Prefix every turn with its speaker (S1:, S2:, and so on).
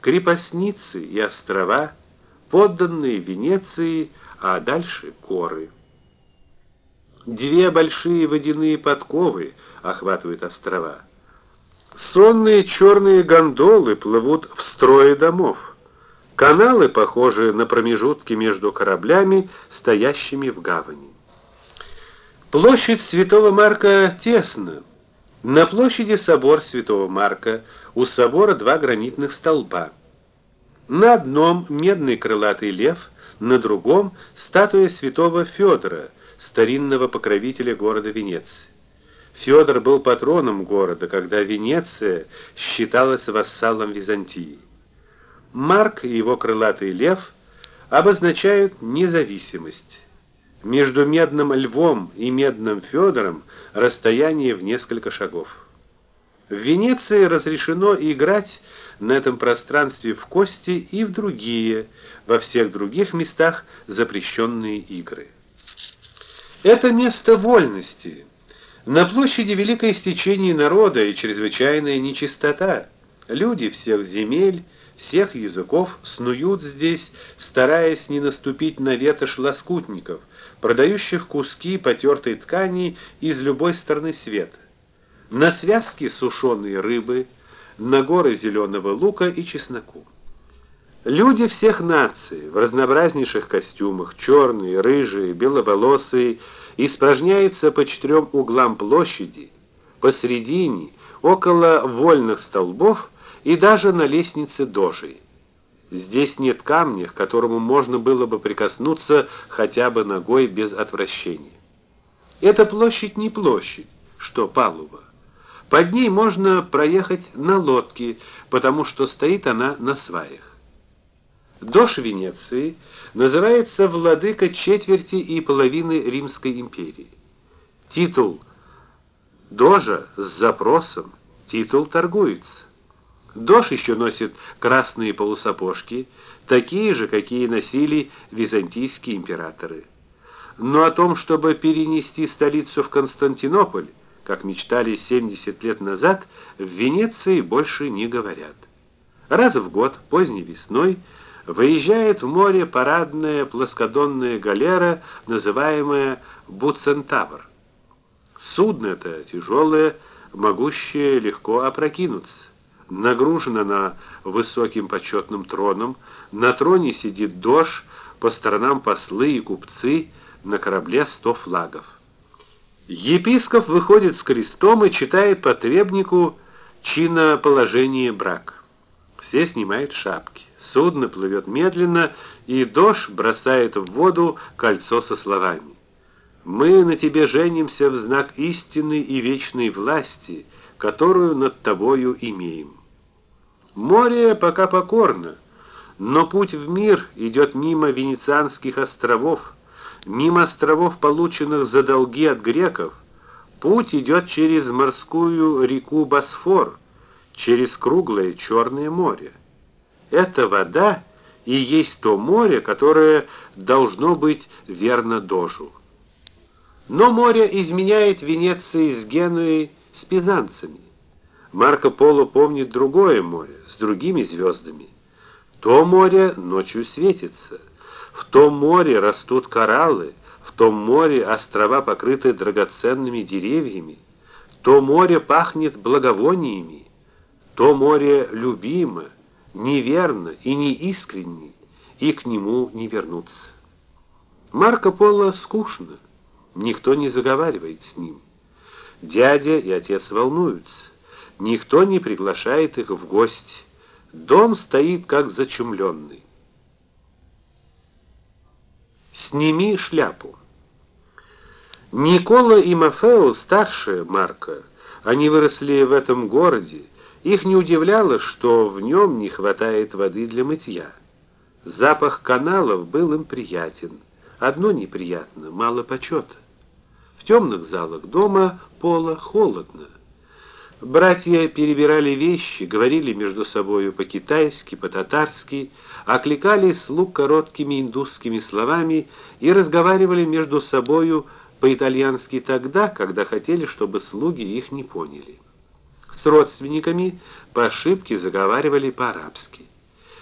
S1: крепостницы и острова, подданные Венеции, а дальше горы. Две большие водяные подковы охватывают острова. Сонные черные гондолы плывут в строе домов. Каналы похожи на промежутки между кораблями, стоящими в гавани. Площадь Святого Марка тесна. На площади собор Святого Марка, у собора два гранитных столба. На одном медный крылатый лев, на другом статуя святого Федора, старинного покровителя города Венеции. Федор был патроном города, когда Венеция считалась вассалом Византии. Марк и его крылатый лев обозначают независимость. Между медным львом и медным Федором расстояние в несколько шагов. В Венеции разрешено играть на этом пространстве в кости и в другие, во всех других местах запрещенные игры. Это место вольности. На площади великое стечение народа и чрезвычайная нечистота. Люди всех земель, всех языков снуют здесь, стараясь не наступить на ветошь лоскутников, продающих куски потертой ткани из любой стороны света. На связки сушеной рыбы, на горы зеленого лука и чесноку. Люди всех наций в разнообразнейших костюмах, черные, рыжие, беловолосые, испражняются по четырем углам площади, посредине, около вольных столбов и даже на лестнице дожи. Здесь нет камня, к которому можно было бы прикоснуться хотя бы ногой без отвращения. Эта площадь не площадь, что палуба. Под ней можно проехать на лодке, потому что стоит она на сваях. Дож Венеции называется владыка четверти и половины Римской империи. Титул дожа с запросом, титул торгуется. Дож еще носит красные полусапожки, такие же, какие носили византийские императоры. Но о том, чтобы перенести столицу в Константинополь, как мечтали 70 лет назад, в Венеции больше не говорят. Раз в год, поздней весной, выезжает в море парадная плоскодонная галера, называемая Буцентавр. Судно это тяжелое, могущее легко опрокинуться нагружена она высоким почетным троном, на троне сидит дож, по сторонам послы и купцы, на корабле сто флагов. Епископ выходит с крестом и читает по требнику чиноположение брак. Все снимают шапки. Судно плывет медленно, и дож бросает в воду кольцо со словами: Мы на тебе женимся в знак истины и вечной власти, которую над тобою имеем. Море пока покорно, но путь в мир идет мимо венецианских островов, мимо островов, полученных за долги от греков. Путь идет через морскую реку Босфор, через круглое Черное море. Эта вода и есть то море, которое должно быть верно Дожу. Но море изменяет Венеции с Генуей, с пизанцами. Марко Поло помнит другое море с другими звездами. То море ночью светится. В том море растут кораллы, в том море острова покрыты драгоценными деревьями. То море пахнет благовониями. То море любимо, неверно и неискренне, и к нему не вернуться. Марко Поло скучно. Никто не заговаривает с ним. Дядя и отец волнуются. Никто не приглашает их в гости. Дом стоит как зачумленный. Сними шляпу. Никола и Мафео старше Марка. Они выросли в этом городе. Их не удивляло, что в нем не хватает воды для мытья. Запах каналов был им приятен. Одно неприятно мало почета. В темных залах дома пола холодно. Братья перебирали вещи, говорили между собою по-китайски, по-татарски, окликали слуг короткими индусскими словами и разговаривали между собою по-итальянски тогда, когда хотели, чтобы слуги их не поняли. С родственниками по ошибке заговаривали по-арабски.